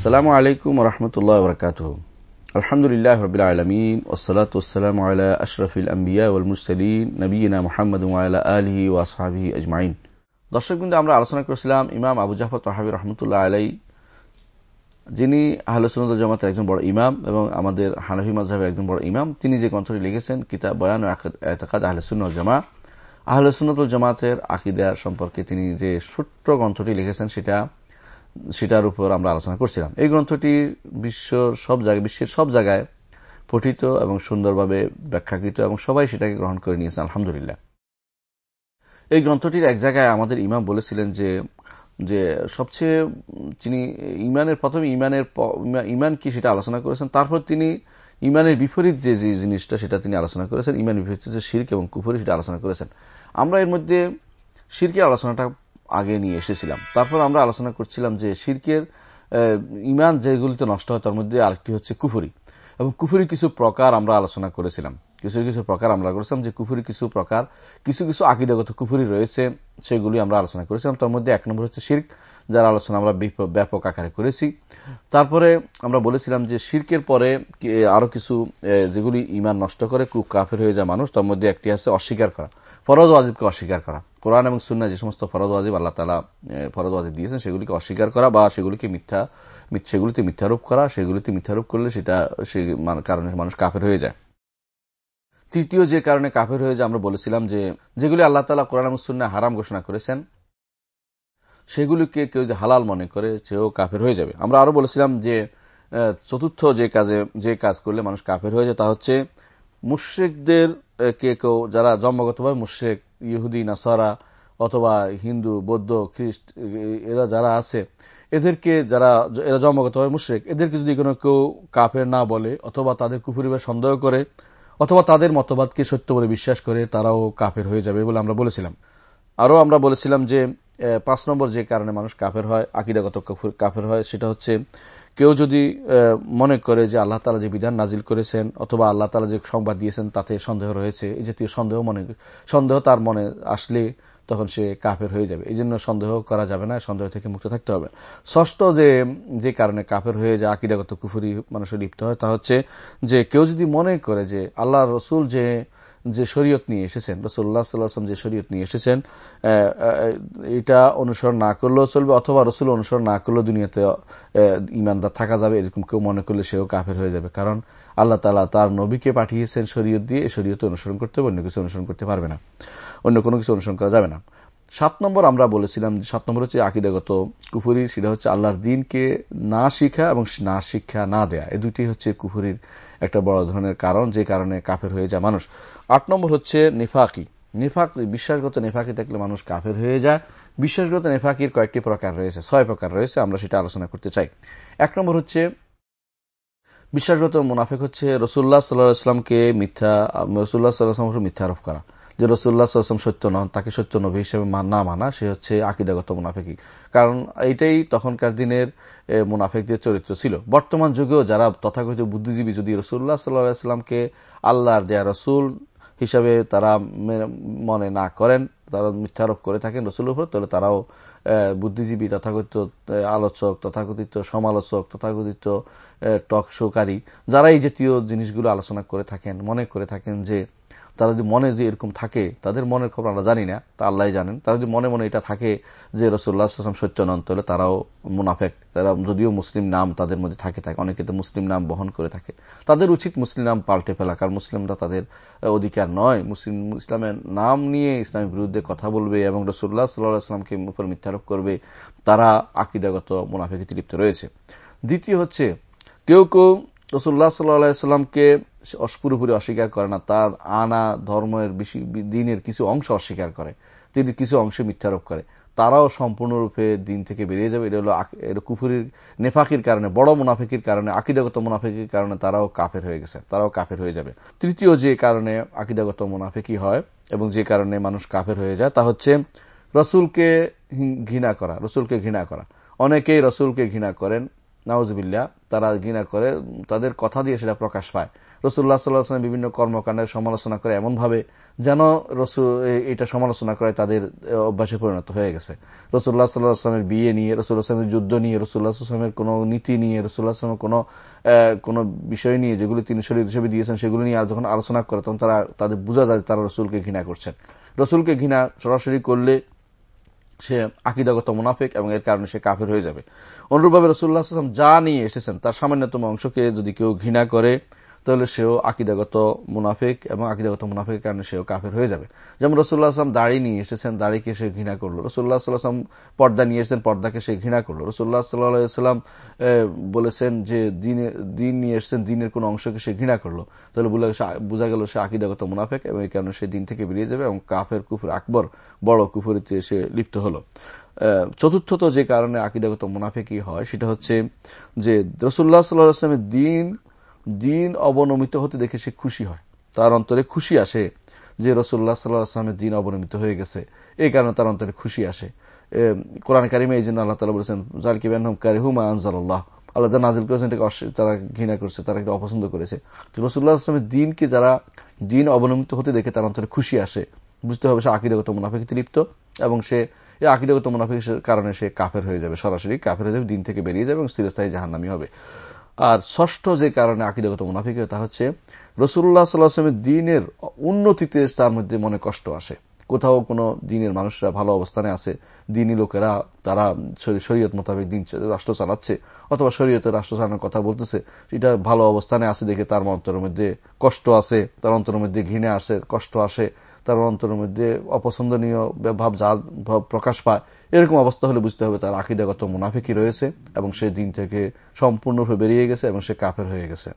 السلام عليكم ورحمة সালামু আলাইকুম রহমতুল্লাহ বরকাত আলহামদুলিল্লাহ রবিল আলমিন ওসলাত ওসালাম আল্লাহ আশরফিল আম্বিয়া মুরসলিন নবীনা মোহাম্মদ আল্লাহ আলহি ওয়াসহাবি আজমাইন। দর্শকবৃন্দ আমরা আলোচনা করেছিলাম ইমাম আবু জাফর তাহাবি রহমতুল্লাহ আলাই যিনি আহলসুন্দ জামাতের একজন বড় ইমাম এবং আমাদের হানফি মাজহাবের একজন বড় ইমাম। তিনি যে গ্রন্থটি লিখেছেন, কিতাব বয়ান এতকাদ আহলসুন্নল জামা। আহলসুন্নতুল জামাতের আকিদার সম্পর্কে তিনি যে ছোট্ট গ্রন্থটি লিখেছেন, সেটা সেটার উপর আমরা আলোচনা করছিলাম। এই গ্রন্থটি বিশ্ব সব জায়গায়, বিশ্বের সব জায়গায় পঠিত এবং সুন্দরভাবে ব্যাখ্যাকৃত এবং সবাই সেটাকে গ্রহণ করে নিয়েছেন আলহামদুলিল্লাহ। এই গ্রন্থটির এক জায়গায় আমাদের ইমাম বলেছিলেন যে যে সবচেয়ে তিনি ইমানের, প্রথমে ইমানের ইমান কি সেটা আলোচনা করেছেন, তারপর তিনি ইমানের বিপরীত যে যে জিনিসটা সেটা তিনি আলোচনা করেছেন, ইমানের বিপরীত যে শির্ক এবং কুফরি সেটা আলোচনা করেছেন। আমরা এর মধ্যে শির্কের আলোচনাটা আগে নিয়ে এসেছিলাম। তারপর আমরা আলোচনা করছিলাম যে শির্কের ইমান যেগুলিতে নষ্ট হয়, তার মধ্যে আরেকটি হচ্ছে কুফুরি। এবং কুফুরি কিছু প্রকার আমরা আলোচনা করেছিলাম। কিছু কিছু প্রকার আমরা করেছিলাম যে কুফুরি কিছু প্রকার, কিছু কিছু আকিদাগত কুফুরি রয়েছে, সেগুলি আমরা আলোচনা করেছিলাম। তার মধ্যে এক নম্বর হচ্ছে শির্ক, যার আলোচনা আমরা ব্যাপক আকারে করেছি। তারপরে আমরা বলেছিলাম যে শির্কের পরে আরও কিছু যেগুলি ইমান নষ্ট করে কাফের হয়ে যায় মানুষ, তার মধ্যে একটি আছে অস্বীকার করা। ফরজ ওয়াজিবকে অস্বীকার করা। কোরআন এবং সুন্না যে সমস্ত ফরজ ওয়াজিব আল্লাহ তালা ফরজ ওয়াজিব দিয়েছেন, সেগুলিকে অস্বীকার করা বা সেগুলিকে মিথ্যা সেগুলিতে মিথ্যারোপ করা, সেগুলিতে মিথ্যারোপ করলে সেটা, সে কারণে মানুষ কাফের হয়ে যায়। তৃতীয় যে কারণে কাফের হয়ে যায়, আমরা বলেছিলাম যে, যেগুলি আল্লাহ তালা কোরআন এবং সুন্না হারাম ঘোষণা করেছেন, সেগুলিকে কেউ যে হালাল মনে করে, সেও কাফের হয়ে যাবে। আমরা আরও বলেছিলাম যে চতুর্থ যে কাজে, যে কাজ করলে মানুষ কাফের হয়ে যায়, তা হচ্ছে মুশ্রিকদের কে কেউ যারা জন্মগতভাবে মুশ্রেক, ইহুদি, নাসারা অথবা হিন্দু, বৌদ্ধ, খ্রিস্ট এরা যারা আছে, এদেরকে যারা, এরা জন্মগতভাবে মুশ্রেক, এদেরকে যদি কোনো কেউ কাফের না বলে অথবা তাদের কুফুরিবার সন্দেহ করে অথবা তাদের মতবাদকে সত্য বলে বিশ্বাস করে, তারাও কাফের হয়ে যাবে বলে আমরা বলেছিলাম। আরও আমরা বলেছিলাম যে পাঁচ নম্বর যে কারণে মানুষ কাফের হয়, আকিদাগত কাফের হয়, সেটা হচ্ছে কেউ যদি মনে করে যে আল্লাহ তালা যে বিধান নাজিল করেছেন অথবা আল্লাহ তালা যে সংবাদ দিয়েছেন তাতে সন্দেহ রয়েছে, এই জাতীয় সন্দেহ মনে, সন্দেহ তার মনে আসলে তখন সে কাফের হয়ে যাবে। এই জন্য সন্দেহ করা যাবে না, সন্দেহ থেকে মুক্ত থাকতে হবে। ষষ্ঠ যে যে কারণে কাফের হয়ে যায়, আকিদাগত কুফুরি মানুষের লিপ্ত হয়, তা হচ্ছে যে কেউ যদি মনে করে যে আল্লাহ রসুল যে যে শরীয়ত নিয়ে এসেছেন রসুল্লাহ সাল্লাহাম যে শরীয়ত নিয়ে এসেছেন এটা অনুসরণ না করলেও চলবে অথবা রসুল অনুসরণ না করলেও দুনিয়াতে ইমানদার থাকা যাবে, এরকম কেউ মনে করলে সেও কাফের হয়ে যাবে। কারণ আল্লাহ তালা তার নবীকে পাঠিয়েছেন শরীয়ত দিয়ে শরীয়তে অনুসরণ করতে হবে, অন্য কিছু অনুসরণ করতে পারবে না। অন্য কোনো কিছু অনুসরণ করা যাবে না। সাত নম্বর আমরা বলেছিলাম, সাত নম্বর হচ্ছে আকিদাগত কুফুরি, সেটা হচ্ছে আল্লাহর দিনকে না শিখা এবং না শিক্ষা না দেয়া। এই দুটি হচ্ছে কুফুরির একটা বড় ধরনের কারণ, যে কারণে কাফের হয়ে যায় মানুষ। আট নম্বর হচ্ছে নেফাকি। নেফাক, বিশ্বাসগত নেফাকি থাকলে মানুষ কাফের হয়ে যায়। বিশ্বাসগত নেফাকির কয়েকটি প্রকার রয়েছে, ছয় প্রকার রয়েছে, আমরা সেটা আলোচনা করতে চাই। এক নম্বর হচ্ছে, বিশ্বাসগত মুনাফেক হচ্ছে রসুল্লাহ সাল্লাহ ইসলামকে মিথ্যা, রসুল্লাহ সাল্লাহ মিথ্যা আরোপ করা। যে রসুল্লাহ আসলাম সত্য নন, তাকে সত্য নবী হিসেবে না মানা, সে হচ্ছে আকিদাগত মুনাফেকি কারণ এইটাই তখনকার দিনের মুনাফেকদের চরিত্র ছিল। বর্তমান যুগেও যারা তথাকথিত বুদ্ধিজীবী যদি রসুল্লাহ সাল্লাহামকে আল্লাহর দেয়া রসুল হিসাবে তারা মনে না করেন, তারা মিথ্যারোপ করে থাকেন রসুলের উপর, তাহলে তারাও বুদ্ধিজীবী, তথাকথিত আলোচক, তথাকথিত সমালোচক, তথাকথিত টক শোকারী, যারা এই জাতীয় জিনিসগুলো আলোচনা করে থাকেন, মনে করে থাকেন যে তারা যদি মনে যে এরকম থাকে, তাদের মনের খবর আমরা জানি না, তা আল্লাহ জানেন। তারা যদি মনে মনে এটা থাকে যে রসুল্লাহ আসলাম সত্যানন্ত হলে তারাও মুনাফেক। তারা যদিও মুসলিম নাম তাদের মধ্যে থাকে থাকে। অনেকে তো মুসলিম নাম বহন করে থাকে। তাদের উচিত মুসলিম নাম পাল্টে ফেলা, কারণ মুসলিমরা তাদের অধিকার নয়। মুসলিম, ইসলামের নাম নিয়ে ইসলামের বিরুদ্ধে কথা বলবে এবং রসুল্লাহ সাল্লাহ আসলামকে উপর মিথ্যারোপ করবে, তারা আকিদাগত মুনাফেকে লিপ্ত রয়েছে। দ্বিতীয় হচ্ছে, কেউ কেউ রসুল্লাহ সাল্লাহামকে পুরোপুরি অস্বীকার করে না। তার আনা ধর্মের দিনের কিছু অংশ অস্বীকার করে। তিনি কিছু অংশে মিথ্যারোপ করে। তারাও সম্পূর্ণরূপে দিন থেকে বেরিয়ে যাবে। এটা হলো কুফুরির, নেফাকির কারণে, বড় মুনাফিকির কারণে, আকিদাগত মুনাফিকির কারণে তারাও কাফের হয়ে গেছে। তারাও কাফের হয়ে যাবে। তৃতীয় যে কারণে আকিদাগত মুনাফিকি হয় এবং যে কারণে মানুষ কাফের হয়ে যায়, তা হচ্ছে রসুলকে ঘৃণা করা, রসুলকে ঘৃণা করা। অনেকেই রসুলকে ঘৃণা করেন নওয়াজবিল্লা তারা ঘৃণা করে, তাদের কথা দিয়ে সেটা প্রকাশ পায়। রসুল্লাহ সাল্লাহামের বিভিন্ন কর্মকাণ্ডের সমালোচনা করে এমন ভাবে যেন রসুল এটা সমালোচনা করে তাদের অভ্যাসে পরিণত হয়ে গেছে। রসুল্লাহ সাল্লাহ আসলামের বিয়ে নিয়ে রসুল্লাহ আসলামের যুদ্ধ নিয়ে রসুল্লাহ আসলামের কোন নীতি নিয়ে রসুল্লাহ আসলামের কোন কোন বিষয় নিয়ে যেগুলি তিনি শরীর হিসেবে দিয়েছেন, সেগুলি নিয়ে আর যখন আলোচনা করে, তখন তারা, তাদের বোঝা যায় তারা রসুলকে ঘৃণা করছেন। রসুলকে ঘৃণা সরাসরি করলে সে আকিদাগত মুনাফিক এবং এর কারণে সে কাফের হয়ে যাবে। অনুরূপভাবে রসুল্লাহ আসলাম যা নিয়ে এসেছেন, তার সামান্যতম অংশকে যদি কেউ ঘৃণা করে তাহলে সেও আকিদাগত মুনাফিক এবং আকিদাগত মুনাফিকের কারণে সেও কাফের হয়ে যাবে। যেমন রসুল্লাহ আসলাম দাড়ি নিয়ে এসেছেন, দাড়িকে সে ঘৃণা করল। রসুল্লাহ সাল্লাহাম পর্দা নিয়ে এসেছেন, পর্দাকে সে ঘৃণা করল। রসুল্লাহ সাল্লাহাম বলেছেন যে দিন নিয়ে এসেছেন, দিনের কোন অংশকে সে ঘৃণা করল। তাহলে বোঝা গেল সে আকিদাগত মুনাফিক এবং এই কারণে সে দিন থেকে বেরিয়ে যাবে এবং কাফের কুফুর আকবর, বড় কুফুরিতে সে লিপ্ত হলো। চতুর্থত যে কারণে আকিদাগত মুনাফিকই হয়, সেটা হচ্ছে যে রসুল্লাহ সাল্লাহ আসলামের দিন দিন অবনমিত হতে দেখে সে খুশি হয়। তার অন্তরে খুশি আসে যে রসুল্লাহ সাল্লাহ আসলামের দিন অবনমিত হয়ে গেছে। এই কারণে তার অন্তরে খুশি আসে। কোরআন কারিমে এই জন্য আল্লাহ তালা বলেছেন জালকি বেনহম কারিহুমা আনজাল্লাহ আল্লাহ যা নাজিল করেছেন এটাকে তারা ঘৃণা করছে, তারা একটা অপছন্দ করেছে। রসুল্লাহ আসলামের দিনকে যারা দিন অবনমিত হতে দেখে তার অন্তরে খুশি আসে। বুঝতে হবে সে আকিদাগত মুনাফিকে লিপ্ত এবং সে, এই আকিদাগত মুনাফিকের কারণে সে কাফের হয়ে যাবে, সরাসরি কাফের হয়ে যাবে, দিন থেকে বেরিয়ে যাবে এবং স্থিরস্থায়ী জাহান্নামি হবে। আর ষষ্ঠ যে কারণে আকিদাগত মুনাফিক তা হচ্ছে রসুল্লাহ সাল্লাহামের দিনের উন্নতিতে তার মধ্যে মনে কষ্ট আসে। কোথাও কোনো দিনের মানুষরা ভালো অবস্থানে আছে, দিনী লোকেরা তারা শরীয়ত মোতাবেক দিন রাষ্ট্র চালাচ্ছে, অথবা শরীয়তের রাষ্ট্র চালানোর কথা বলতেছে, এটা ভালো অবস্থানে আছে দেখে তার অন্তরের মধ্যে কষ্ট আছে তার অন্তরের মধ্যে ঘৃণে আসে, কষ্ট আসে তার অন্তরের মধ্যে অপছন্দনীয় ভাব যা ভাব প্রকাশ পায়, এরকম অবস্থা হলে বুঝতে হবে তার আকিদাগত মুনাফিকই রয়েছে এবং সে দিন থেকে সম্পূর্ণরূপে বেরিয়ে গেছে এবং সে কাফের হয়ে গেছে।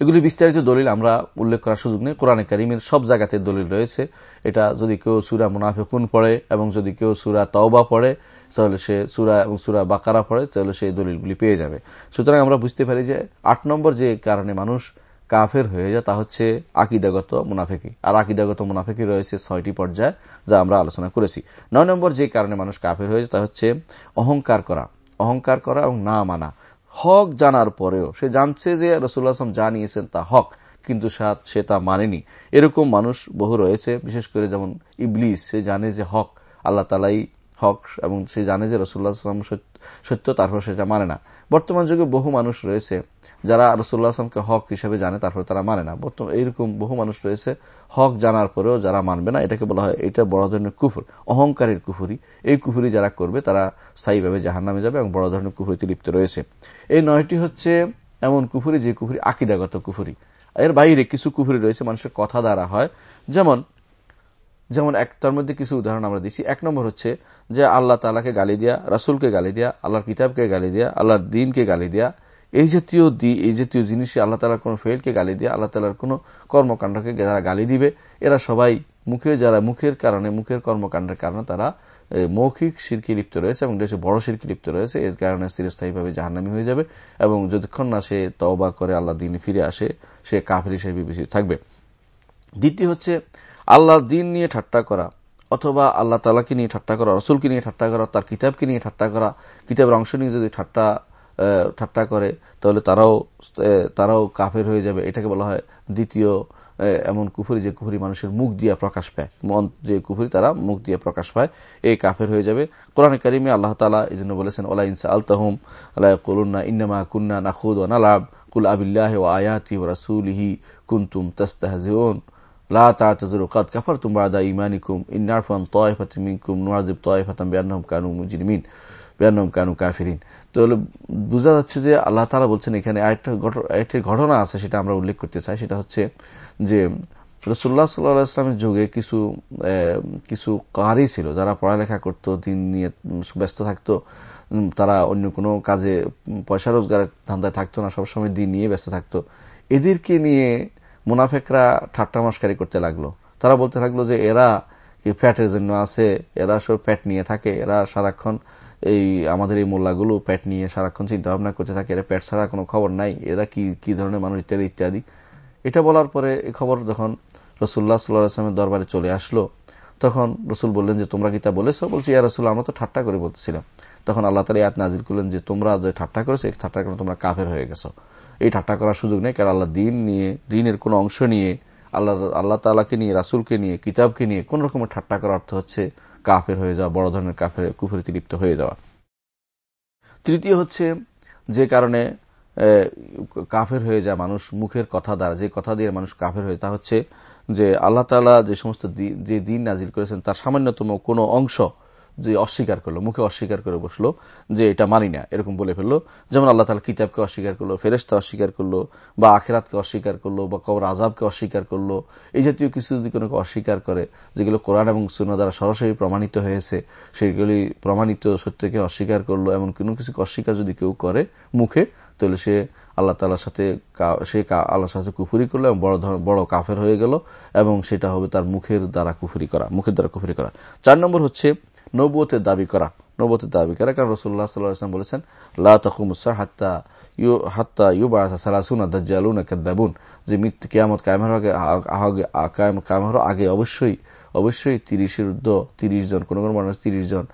এগুলি বিস্তারিত দলিল আমরা উল্লেখ করার সুযোগ নেই। কোরআনে কারিমের সব জায়গাতে দলিল রয়েছে। এটা যদি কেউ সুরা মুনাফিকুন পড়ে এবং যদি কেউ সুরা তওবা পড়ে, তাহলে সে সুরা এবং সুরা বাকারা পড়ে, তাহলে সেই দলিলগুলি পেয়ে যাবে। সুতরাং আমরা বুঝতে পারি যে আট নম্বর যে কারণে মানুষ কাফের হয়ে যায়, তা হচ্ছে আকিদাগত মুনাফেকি। আর আকিদাগত মুনাফেকি রয়েছে ছয়টি পর্যায়ে যা আমরা আলোচনা করেছি। নয় নম্বর যে কারণে মানুষ কাফের হয়ে যায়, তা হচ্ছে অহংকার করা। অহংকার করা এবং না মানা। হক জানার পরেও সে জানছে যে রসুল্লাহ আসলাম যা নিয়েছেন তা হক, কিন্তু সে তা মানেনি। এরকম মানুষ বহু রয়েছে, বিশেষ করে যেমন ইবলিস, সে জানে যে হক, আল্লাহ তালাই হক এবং সে জানে যে রসুল্লাহ আসলাম সত্য তারপর সেটা মানে না। বর্তমান যুগে বহু মানুষ রয়েছে যারা রসুল্লাহ আসলামকে হক হিসেবে জানে, তারপরে তারা মানে না। বর্তমান এইরকম বহু মানুষ রয়েছে হক জানার পরেও যারা মানবে না, এটাকে বলা হয় এটা বড় ধরনের কুফুর, অহংকারের কুফুরি। এই কুফুরি যারা করবে, তারা স্থায়ীভাবে জাহান নামে যাবে এবং বড় ধরনের কুফুরিতে লিপ্ত রয়েছে। এই নয়টি হচ্ছে এমন কুফুরি যে কুফুরি আকিদাগত কুফুরি। এর বাইরে কিছু কুফুরি রয়েছে মানুষের কথা দ্বারা হয়। যেমন যেমন এক, তার মধ্যে কিছু উদাহরণ আমরা দিচ্ছি। এক নম্বর হচ্ছে যে আল্লাহ তালাকে গালি দেয়া, রাসুলকে গালি দেয়া, আল্লাহর কিতাবকে গালি দেয়া, আল্লাহর দিনকে গালি দেয়া, এই জাতীয় দি, এই জাতীয় জিনিসে আল্লাহ তালার কোন ফেলকে গালি দিয়ে, আল্লাহ তালার কোন কর্মকাণ্ডকে যারা গালি দিবে, এরা সবাই মুখে, যারা মুখের কারণে, মুখের কর্মকাণ্ডের কারণে তারা মৌখিক শিরকি লিপ্ত রয়েছে এবং দেশে বড় শিরকি লিপ্ত রয়েছে। এর কারণে স্থিরস্থায়ীভাবে জাহান্নামি হয়ে যাবে এবং যতক্ষণ না সে তওবা করে আল্লাহ দিন ফিরে আসে, সে কাফের হিসেবে বিবেচিত থাকবে। দ্বিতীয় হচ্ছে আল্লাহর দিন নিয়ে ঠাট্টা করা, অথবা আল্লাহ তালাকে নিয়ে ঠাট্টা করা, রসুলকে নিয়ে ঠাট্টা করা, তার কিতাবকে নিয়ে ঠাট্টা করা, কিতাবের অংশ নিয়ে যদি ঠাট্টা ঠাট্টা করে, তাহলে তারাও তারাও কাফের হয়ে যাবে। এটাকে বলা হয় দ্বিতীয় এমন কুফুরি যে কুফুরি মানুষের মুখ দিয়া প্রকাশ পায়। মন যে কুফুরি তারা মুখ দিয়ে প্রকাশ পায় এই কাফের হয়ে যাবে। কোরআন করিমে আল্লাহ তালা এই জন্য বলেছেন ওলা ইনসা আলতাহম আল্লাহ কলুন্না ইন্নামা কুন্না নাখুদ ও নালাব। কুল আবিল্লাহ ও আয়াতি ও রাসুলহি কুন্তুম তাস্তাহজিউন। লা তাহলে বোঝা যাচ্ছে যে আল্লাহ তালা বলছেন এখানে আরেকটা ঘটনা আছে সেটা আমরা উল্লেখ করতে চাই। সেটা হচ্ছে যে রসুল্লাহ সাল্লাহ ইসলামের যুগে কিছু কিছু কারি ছিল যারা পড়ালেখা করত, দিন নিয়ে ব্যস্ত থাকতো তারা অন্য কোনো কাজে পয়সা রোজগারের ধান্দায় থাকতো না, সবসময় দিন নিয়ে ব্যস্ত থাকতো। এদেরকে নিয়ে মুনাফেকরা ঠাট্টা মস্কারি করতে লাগল। তারা বলতে লাগল যে, এরা ফ্যাটের জন্য আছে? এরা সব প্যাট নিয়ে থাকে। এরা সারাক্ষণ এই আমাদের এই মোল্লাগুলো প্যাট নিয়ে সারাক্ষণ চিন্তা ভাবনা করতে থাকে। এরা প্যাট ছাড়া কোনো খবর নাই। এরা কি কি ধরনের মানুষ, ইত্যাদি ইত্যাদি। এটা বলার পরে এই খবর যখন রসুল্লাহ সাল্লাহামের দরবারে চলে আসলো, তখন রসুল বললেন যে, তোমরা কি তা বলেছ? বলছি, ইয়া রসুল আমরা তো ঠাট্টা করে বলতেছিলাম। তখন আল্লাহ তালা ইয়াত নাজির করলেন যে, তোমরা যে ঠাট্টা করেছ, এই ঠাট্টার কারণে তোমরা কাফের হয়ে গেছো। এই ঠাট্টা করার সুযোগ নেই, কারণ আল্লাহ দিন নিয়ে, দিনের কোন অংশ নিয়ে, আল্লাহ আল্লাহ তালাকে নিয়ে, রাসুলকে নিয়ে, কিতাবকে নিয়ে কোন রকমের ঠাট্টা করার অর্থ হচ্ছে কাফের হয়ে যাওয়া, বড় ধরনের কাফের, কুফুরিতে লিপ্ত হয়ে যাওয়া। তৃতীয় হচ্ছে যে কারণে কাফের হয়ে যায় মানুষ মুখের কথা দ্বারা, যে কথা দিয়ে মানুষ কাফের হয়ে তা হচ্ছে যে আল্লাহ তালা যে সমস্ত যে দিন নাজির করেছেন, তার সামান্যতম কোনো অংশ যে অস্বীকার করল, মুখে অস্বীকার করে বসল যে এটা মানি না, এরকম বলে ফেলল। যেমন আল্লাহ তালা কিতাবকে অস্বীকার করল ফেরেস্তা অস্বীকার করল, বা আখেরাতকে অস্বীকার করল, বা কবর আজাবকে অস্বীকার করল, এই জাতীয় কিছু যদি কোনো অস্বীকার করে, যেগুলো কোরআন এবং সুন দ্বারা সরাসরি প্রমাণিত হয়েছে, সেগুলি প্রমাণিত সত্যকে অস্বীকার করল, এমন কোনো কিছু অস্বীকার যদি কেউ করে মুখে, তাহলে সে আল্লাহ তালার সাথে সে আল্লাহর সাথে কুফুরি করল এবং বড় বড় কাফের হয়ে গেল, এবং সেটা হবে তার মুখের দ্বারা কুফুরি করা, মুখের দ্বারা কুফুরি করা। চার নম্বর হচ্ছে নবুয়তের দাবি করা নবতের দাবি করা। কারণ রসুল্লাহ সাল্লাম বলেছেন লাহমুসা হাত্তা ইউ হাত্তা ইউ সালাসুন দাজ্জালুন কেদাবুন যে মৃত্যু কেয়ামত কায়মের আগে কায়মের আগে অবশ্যই অবশ্যই তিরিশের ঊর্ধ্ব তিরিশ জন, কোন কোন মানুষ তিরিশ জন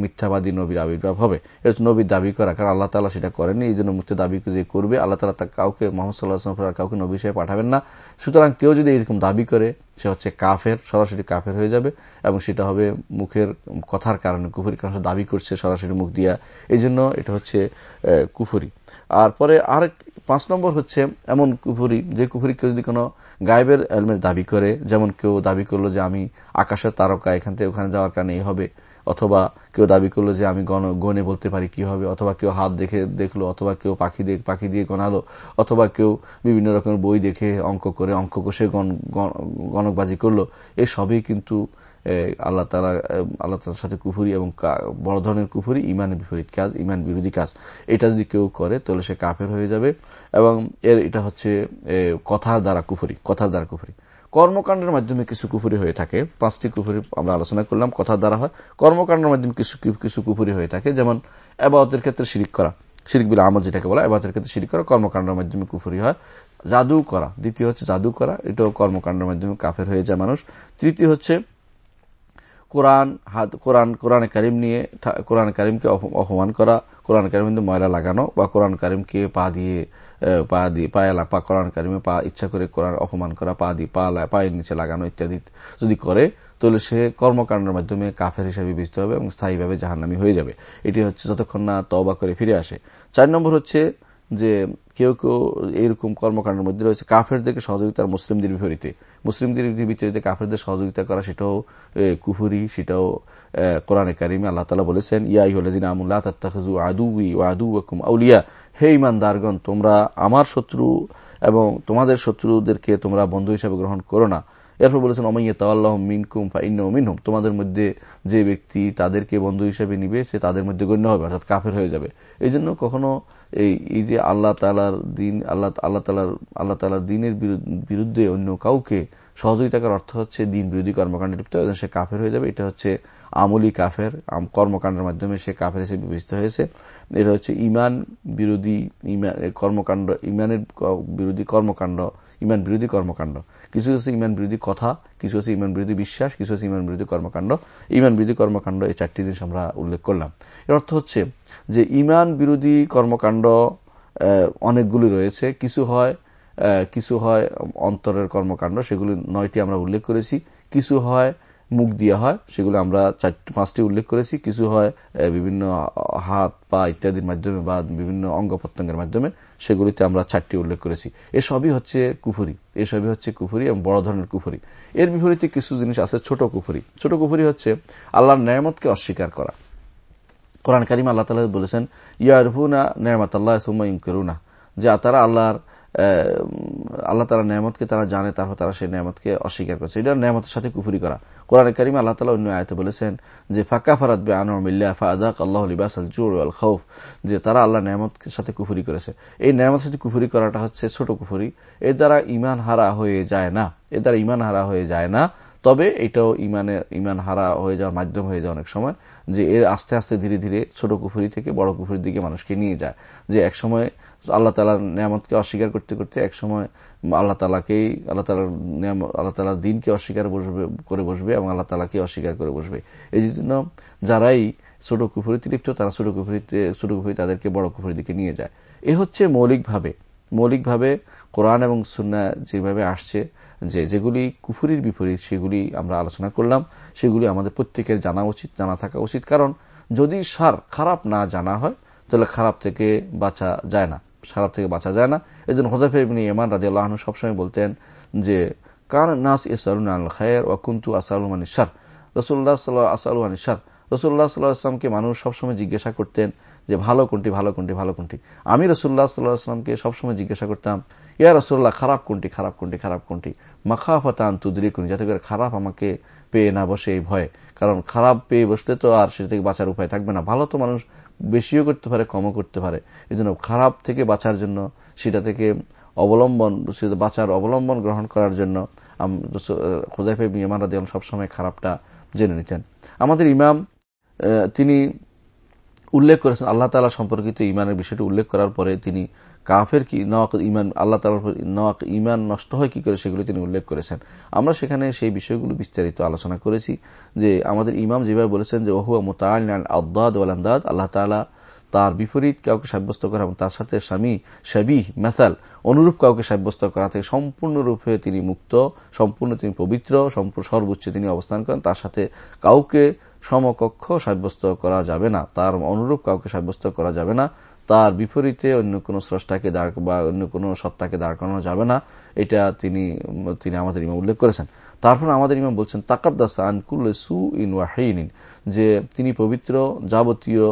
মিথ্যাবাদী নবীর আবির্ভাব হবে। এটা নবীর দাবি করা, কারণ আল্লাহ তালা সেটা করেনি এই জন্য মুক্তি দাবি যে করবে, আল্লাহ তালা তা কাউকে, মোহাম্মদ সাল্লাহ কাউকে নবী সাহেব পাঠাবেন না। সুতরাং কেউ যদি এরকম দাবি করে, সে হচ্ছে কাফের, সরাসরি কাফের হয়ে যাবে এবং সেটা হবে মুখের কথার কারণে, কুফুরি কারণ দাবি করছে, সরাসরি মুখ দিয়া। এই জন্য এটা হচ্ছে কুফুরি। আর পরে আর পাঁচ নম্বর হচ্ছে এমন কুফুরি, যে কুফুরি কেউ যদি কোনো গায়েবের এলমের দাবি করে, যেমন কেউ দাবি করল যে আমি আকাশের তারকা, এখান থেকে ওখানে যাওয়ার কারণে এই হবে অথবা কেউ দাবি করল যে আমি গনে বলতে পারি কি হবে, অথবা কেউ হাত দেখে দেখল, অথবা কেউ পাখি দেখ পাখি দিয়ে গনালো অথবা কেউ বিভিন্ন রকমের বই দেখে অঙ্ক করে অঙ্ক কষে গণকবাজি করল এই সবই কিন্তু আল্লাহ তালা আল্লাহ তালার সাথে কুফুরি এবং বড় ধরনের কুফুরি ইমানের বিপরীত কাজ ইমান বিরোধী কাজ। এটা যদি কেউ করে, তাহলে সে কাফের হয়ে যাবে এবং এর এটা হচ্ছে কথার দ্বারা কুফুরি, কথার দ্বারা কুফুরি। কর্মকাণ্ডের মাধ্যমে কিছু কুফুরি হয়ে থাকে। পাঁচটি কুফুরি আমরা আলোচনা করলাম, কথার দ্বারা হয়। কর্মকাণ্ডের মাধ্যমে কিছু কিছু কুফুরি হয়ে থাকে, যেমন এবাদতের ক্ষেত্রে শিরিক করা। শিরিক বিল আমল যেটাকে বলা এবাদতের ক্ষেত্রে শিরিক করা, কর্মকাণ্ডের মাধ্যমে কুফুরি হয়। জাদু করা, দ্বিতীয় হচ্ছে জাদু করা, এটাও কর্মকাণ্ডের মাধ্যমে কাফের হয়ে যায় মানুষ। তৃতীয় হচ্ছে কোরআন কোরআন কোরআন কারিম নিয়ে কোরআন কারিমকে অপমান করা, কোরআন কারিম ময়লা লাগানো বা কোরআন কারিমকে পা দিয়ে পা দিয়ে পায়ে পা কোরআন কারিমে পা ইচ্ছা করে কোরআন অপমান করা, পা দিয়ে পা পায়ের নিচে লাগানো ইত্যাদি যদি করে, তাহলে সে কর্মকাণ্ডের মাধ্যমে কাফের হিসেবে বিস্তৃত হবে এবং স্থায়ীভাবে জাহান্নামি হয়ে যাবে। এটি হচ্ছে যতক্ষণ না তবা করে ফিরে আসে। চার নম্বর হচ্ছে যে কেউ কেউ এইরকম কর্মকাণ্ডের মধ্যে রয়েছে। কাফেরদেরকে সহযোগিতার মুসলিমদের বিপরীতে। মুসলিমদের বিপরীতে কাফেরদের সহযোগিতা করা, সেটাও কুফুরি, সেটাও কোরআনে কারিমে আল্লাহ তালা বলেছেন ইয়াই হলেদিন আমুল্লাহ তাত্তাখু আদুই ও আদু আউলিয়া। হে ইমান ইমানদারগণ তোমরা আমার শত্রু এবং তোমাদের শত্রুদেরকে তোমরা বন্ধু হিসাবে গ্রহণ করো না। এরপর বলেছেন, অমাইয়া তাল্লাহ মিনকুম ফাইন মিনহুম। তোমাদের মধ্যে যে ব্যক্তি তাদেরকে বন্ধু হিসেবে নিবে, সে তাদের মধ্যে গণ্য হবে, অর্থাৎ কাফের হয়ে যাবে। এই জন্য কখনো এই যে আল্লাহ তালার দিন, আল্লাহ আল্লাহ তালার আল্লাহ তালার দিনের বিরুদ্ধে অন্য কাউকে সহযোগিতা করার অর্থ হচ্ছে দিন বিরোধী কর্মকাণ্ডে লিপ্ত সে কাফের হয়ে যাবে। এটা হচ্ছে আমলি কাফের কর্মকাণ্ডের মাধ্যমে সে কাফের হিসেবে বিবেচিত হয়েছে। এটা হচ্ছে ইমান বিরোধী কর্মকাণ্ড, ইমানের বিরোধী কর্মকাণ্ড। ইমান বিরোধী কর্মকাণ্ড। কিছু হচ্ছে ইমান বিরোধী কথা, কিছু হচ্ছে ইমান বিরোধী বিশ্বাস, কিছু হচ্ছে ইমান বিরোধী কর্মকাণ্ড। ইমান বিরোধী কর্মকাণ্ড এই চারটি জিনিস আমরা উল্লেখ করলাম। এর অর্থ হচ্ছে যে ইমান বিরোধী কর্মকাণ্ড অনেকগুলি রয়েছে। কিছু হয় কিছু হয় অন্তরের কর্মকাণ্ড, সেগুলি নয়টি আমরা উল্লেখ করেছি। কিছু হয় মুখ দিয়ে হয়, সেগুলো আমরা চারটি পাঁচটি উল্লেখ করেছি। কিছু হয় বিভিন্ন হাত, পা ইত্যাদির মাধ্যমে বা বিভিন্ন অঙ্গ প্রত্যঙ্গের মাধ্যমে, সেগুলিতে আমরা চারটি উল্লেখ করেছি। এসবই হচ্ছে কুফুরি। এসবই হচ্ছে কুফুরি এবং বড় ধরনের কুফুরি। এর বিপরীতে কিছু জিনিস আছে, ছোট কুফুরি। ছোট কুফুরি হচ্ছে আল্লাহর ন্যায়ামতকে অস্বীকার করা। কোরআন কারিম আল্লাহ তালা বলেছেন ইয়ারফুনা নেয়ামত আল্লাহ সুম্মা ইমকেরুনা যে তারা আল্লাহর আল্লাহ তালা নিয়ামতকে তারা জানে, তারপর তারা সেই নিয়ামতকে অস্বীকার করছে। এটা নিয়ামতের সাথে কুফুরি করা। কোরআন করিম আল্লাহ তালা অন্য আয়তে বলেছেন যে ফাঁকা ফারাদ বে আনোর মিল্লা ফাদাক আল্লাহ লিবাস আল জোর আল খৌফ যে তারা আল্লাহ নিয়ামতের সাথে কুফুরি করেছে। এই নিয়ামতের সাথে কুফুরি করাটা হচ্ছে ছোট কুফুরি। এর দ্বারা ইমান হারা হয়ে যায় না। এর দ্বারা ইমান হারা হয়ে যায় না। তবে এটাও ইমানের ইমান হারা হয়ে যাওয়ার মাধ্যম হয়ে যায় অনেক সময়, যে এর আস্তে আস্তে ধীরে ধীরে ছোট কুফুরি থেকে বড় কুফুরির দিকে মানুষকে নিয়ে যায়। যে এক সময় আল্লাহ তালার নিয়ামতকে অস্বীকার করতে করতে এক সময় আল্লাহ তালাকেই আল্লাহ তালার আল্লাহ তালার দিনকে অস্বীকার বসবে, করে বসবে এবং আল্লাহ তালাকে অস্বীকার করে বসবে। এই জন্য যারাই ছোট কুফুরিতে লিপ্ত তারা ছোট কুফুরিতে, ছোট কুফুরি তাদেরকে বড় কুফুরির দিকে নিয়ে যায়। এ হচ্ছে মৌলিকভাবে। মৌলিকভাবে কোরআন এবং সুন্না যেভাবে আসছে, যে যেগুলি কুফুরির বিপরীত, সেগুলি আমরা আলোচনা করলাম, সেগুলি আমাদের প্রত্যেকের জানা উচিত, জানা থাকা উচিত। কারণ যদি সার খারাপ না জানা হয়, তাহলে খারাপ থেকে বাঁচা যায় না। খারাপ থেকে বাঁচা যায় না। এই জন্য হোজাফে ইমান রাজি আল্লাহন সবসময় বলতেন যে কার নাস ইসারুন আল খায়ের ওয়াকুন্তু আসালুমানি সার রসুল্লাহ সাল্লাহ আসালুমানি সার রসুল্লাহ সাল্লাহ আসলামকে মানুষ সবসময় জিজ্ঞাসা করতেন যে, ভালো কোনটি ভালো কোনটি ভালো কোনটি? আমি রসুল্লাহ সাল্লাহ আসলামকে সবসময় জিজ্ঞাসা করতাম, ইয়া রসুল্লাহ খারাপ কোনটি খারাপ কোনটি খারাপ কোনটি? মাখাফাতান তুদরি কোন যাতে করে খারাপ আমাকে পেয়ে না বসে এই ভয়ে। কারণ খারাপ পেয়ে বসলে তো আর সেটা থেকে বাঁচার উপায় থাকবে না। ভালো তো মানুষ বেশিও করতে পারে, কমও করতে পারে। এই খারাপ থেকে বাঁচার জন্য, সেটা থেকে অবলম্বন বাঁচার অবলম্বন গ্রহণ করার জন্য খোজাইফ ইমান রাদি সবসময় খারাপটা জেনে নিতেন। আমাদের ইমাম তিনি উল্লেখ করেছেন, আল্লাহ তালা সম্পর্কিত ইমানের বিষয়টি উল্লেখ করার পরে তিনি কাফের কি নওয়াক ইমান আল্লাহ তালার নওয়াক ইমান নষ্ট হয় কি করে সেগুলো তিনি উল্লেখ করেছেন। আমরা সেখানে সেই বিষয়গুলো বিস্তারিত আলোচনা করেছি যে আমাদের ইমাম যেভাবে বলেছেন যে ওহুয়া মোতাল আল্লাহ তালা তার বিপরীত কাউকে সাব্যস্ত করা এবং তার সাথে স্বামী সাবি মেসাল অনুরূপ কাউকে সাব্যস্ত করা থেকে সম্পূর্ণরূপে তিনি মুক্ত, সম্পূর্ণ তিনি পবিত্র সর্বোচ্চ তিনি অবস্থান করেন, তার সাথে কাউকে সমকক্ষ সাব্যস্ত করা যাবে না, তার অনুরূপ কাউকে সাব্যস্ত করা যাবে না। তার বিপরীতে অন্য কোন স্রষ্টাকে দাঁড় বা অন্য কোন সত্তাকে দাঁড় করানো যাবে না। এটা তিনি তিনি আমাদের ইমাম উল্লেখ করেছেন। তারপর আমাদের ইমাম বলছেন, তাকাদ্দাস আনকুল সু ইন ওয়াহিন যে তিনি পবিত্র, যাবতীয়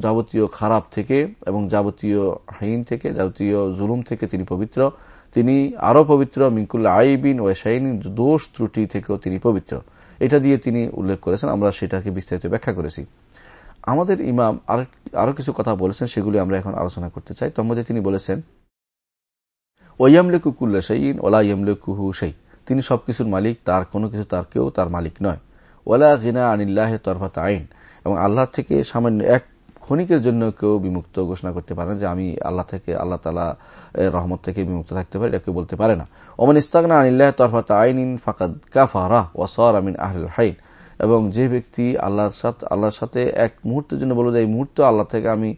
যাবতীয় খারাপ থেকে এবং যাবতীয় হাইন থেকে, যাবতীয় জুলুম থেকে তিনি পবিত্র। তিনি আরও পবিত্র মিঙ্কুল্লা আইবিন ওয়াশাইন দোষ ত্রুটি থেকেও তিনি পবিত্র। এটা দিয়ে তিনি উল্লেখ করেছেন, আমরা সেটাকে বিস্তারিত ব্যাখ্যা করেছি। আমাদের ইমাম আরও কিছু কথা বলেছেন, সেগুলি আমরা এখন আলোচনা করতে চাই। তোর মধ্যে তিনি বলেছেন ওয়ামলেকু কুল্লা সাইন ওলা ইয়ামলেকুহু সেই তিনি সবকিছুর মালিক, তার কোনো কিছু তার কেউ তার মালিক নয়। ওলা গিনা আনিল্লাহ তরফাত আইন। এবং আল্লাহ থেকে সামান্য এক ক্ষণিকের জন্য কেউ বিমুক্ত ঘোষণা করতে পারে যে আমি আল্লাহ থেকে, আল্লাহ তালা রহমত থেকে বিমুক্ত থাকতে পারি, এটা কেউ বলতে পারে না। ওমান ইস্তাগনা আনিল্লাহ তরফাত আইন ইন ফাকাদ কাফারা ওয়াসর আমিন আহল হাইন। এবং যে ব্যক্তি আল্লাহর সাথে আল্লাহর সাথে এক মুহূর্তের জন্য বলো যে, এই মুহূর্ত আল্লাহ থেকে আমি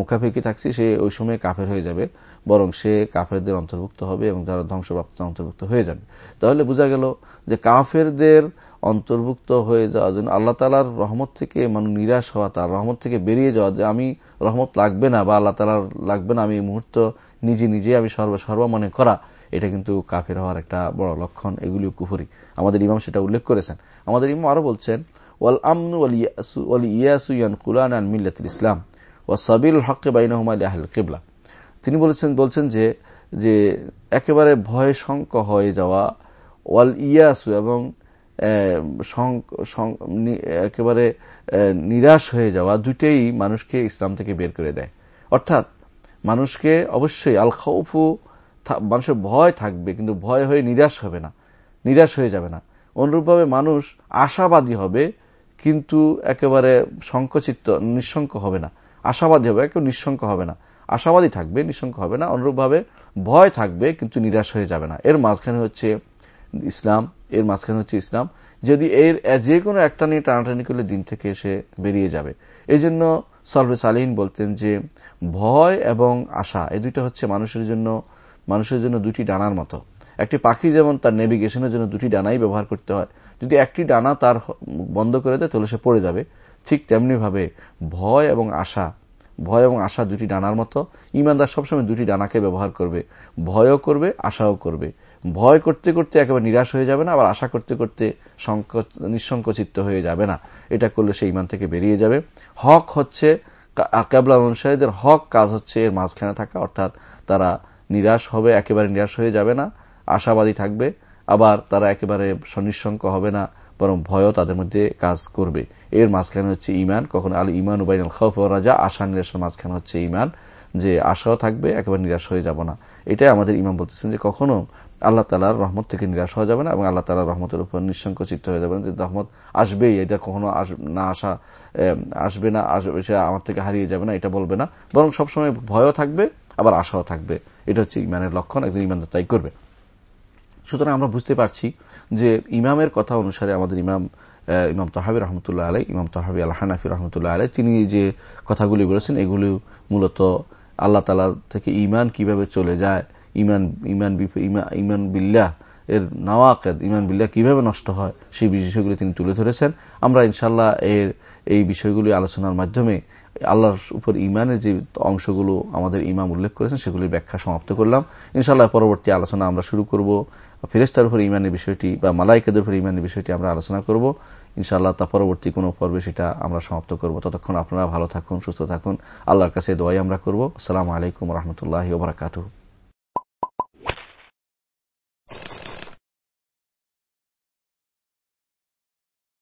মুখাফিকি থাকছি, সে ওই সময় কাফের হয়ে যাবে, বরং সে কাফেরদের অন্তর্ভুক্ত হবে এবং যারা ধ্বংসপ্রাপ্ত অন্তর্ভুক্ত হয়ে যাবে। তাহলে বোঝা গেল যে কাফেরদের অন্তর্ভুক্ত হয়ে যাওয়ার জন্য আল্লাহ তালার রহমত থেকে মানুষ নিরাশ হওয়া, তার রহমত থেকে বেরিয়ে যাওয়া যে, আমি রহমত লাগবে না বা আল্লাহ তালার লাগবে না, আমি এই মুহূর্ত নিজে নিজে আমি সর্ব সর্ব মনে করা। এটা কিন্তু কাফের হওয়ার একটা বড় লক্ষণ, এগুলিও কুফুরি। আমাদের ইমাম সেটা উল্লেখ করেছেন। আমাদের ইমাম আরও বলছেন, ওয়াল আমনু ওয়াল ইয়াসু ইয়ানকুলান আন মিল্লাতুল ইসলাম ওয়া সাবিল হকে বাইনাহুমা আহল কিবলা। তিনি বলেছেন, বলছেন যে যে একেবারে ভয় শঙ্ক হয়ে যাওয়া ওয়াল ইয়াসু এবং একেবারে নিরাশ হয়ে যাওয়া দুটেই মানুষকে ইসলাম থেকে বের করে দেয়। অর্থাৎ মানুষকে অবশ্যই আল মানুষের ভয় থাকবে, কিন্তু ভয় হয়ে নিরাশ হবে না, নিরাশ হয়ে যাবে না। অনুরূপভাবে মানুষ আশাবাদী হবে, কিন্তু একেবারে সংকচিত্ত নিঃশঙ্ক হবে না। আশাবাদী হবে, কেউ নিঃশঙ্ক হবে না। আশাবাদী থাকবে নিঃশঙ্ক হবে না। অনুরূপভাবে ভয় থাকবে, কিন্তু নিরাশ হয়ে যাবে না। এর মাঝখানে হচ্ছে ইসলাম, এর মাঝখানে হচ্ছে ইসলাম। যদি এর যে কোনো একটা নিয়ে টানাটানি করলে দিন থেকে এসে বেরিয়ে যাবে। এই জন্য সলভে সালিহীন বলতেন যে, ভয় এবং আশা, এই দুইটা হচ্ছে মানুষের জন্য মানুষের জন্য দুটি ডানার মতো। একটি পাখি যেমন তার নেভিগেশনের জন্য দুটি ডানাই ব্যবহার করতে হয়, যদি একটি ডানা তার বন্ধ করে দেয় তাহলে সে পড়ে যাবে। ঠিক তেমনি ভাবে ভয় এবং আশা, ভয় এবং আশা দুটি ডানার মতো। ইমানদার সবসময় দুটি ডানাকে ব্যবহার করবে। ভয়ও করবে, আশাও করবে। ভয় করতে করতে একেবারে নিরাশ হয়ে যাবে না, আবার আশা করতে করতে নিঃসংকচিত্ত হয়ে যাবে না। এটা করলে সে ইমান থেকে বেরিয়ে যাবে। হক হচ্ছে কেবলা অনুসারীদের হক কাজ হচ্ছে এর মাঝখানে থাকা, অর্থাৎ তারা নিরাশ হবে, একেবারে নিরাশ হয়ে যাবে না, আশাবাদী থাকবে, আবার তারা একেবারে সনিঃসঙ্ক হবে না, বরং ভয়ও তাদের মধ্যে কাজ করবে। এর মাঝখানে হচ্ছে ইমান কখন আল ইমান উবাইন আল খফ রাজা, আশা নিরাশের মাঝখানে হচ্ছে ইমান যে আশাও থাকবে, একেবারে নিরাশ হয়ে যাব না। এটাই আমাদের ইমাম বলতেছেন যে কখনো আল্লাহ তালার রহমত থেকে নিরাশ হওয়া যাবে না এবং আল্লাহ তালার রহমতের উপর নিঃসংকচিত হয়ে যাবে যে রহমত আসবেই, এটা কখনো না আসা আসবে না, আসবে সে আমার থেকে হারিয়ে যাবে না, এটা বলবে না। বরং সবসময় ভয়ও থাকবে, আবার আশাও থাকবে। এটা হচ্ছে ইমানের লক্ষণ একদিন ইমানদার তাই করবে। সুতরাং আমরা বুঝতে পারছি যে ইমামের কথা অনুসারে আমাদের ইমাম ইমাম তাহাবি রহমতুল্লাহ আলাই ইমাম তাহাবি আল হানাফি রহমতুল্লাহ আলাই তিনি যে কথাগুলি বলেছেন, এগুলি মূলত আল্লাহ তালা থেকে ইমান কীভাবে চলে যায় ইমান ইমান ইমান বিল্লাহ এর নওয়াকেদ ইমান বিল্লাহ কীভাবে নষ্ট হয়, সেই বিষয়গুলি তিনি তুলে ধরেছেন। আমরা ইনশাল্লাহ এর, এই বিষয়গুলি আলোচনার মাধ্যমে আল্লাহর উপর ইমানের যে অংশগুলো আমাদের ইমাম উল্লেখ করেছেন, সেগুলির ব্যাখ্যা সমাপ্ত করলাম। ইনশাল্লাহ পরবর্তী আলোচনা আমরা শুরু করব। ফেরেস্তার উপর ইমানের বিষয়টি বা মালাইকাদের উপর ইমানের বিষয়টি আমরা আলোচনা করব। ইনশাআল্লাহ তা পরবর্তী কোনো পর্বে সেটা আমরা সমাপ্ত করব। ততক্ষণ আপনারা ভালো থাকুন, সুস্থ থাকুন। আল্লাহর কাছে দোয়াই আমরা করব। আসসালামু আলাইকুম রহমতুল্লাহ ওবরাকাতুহ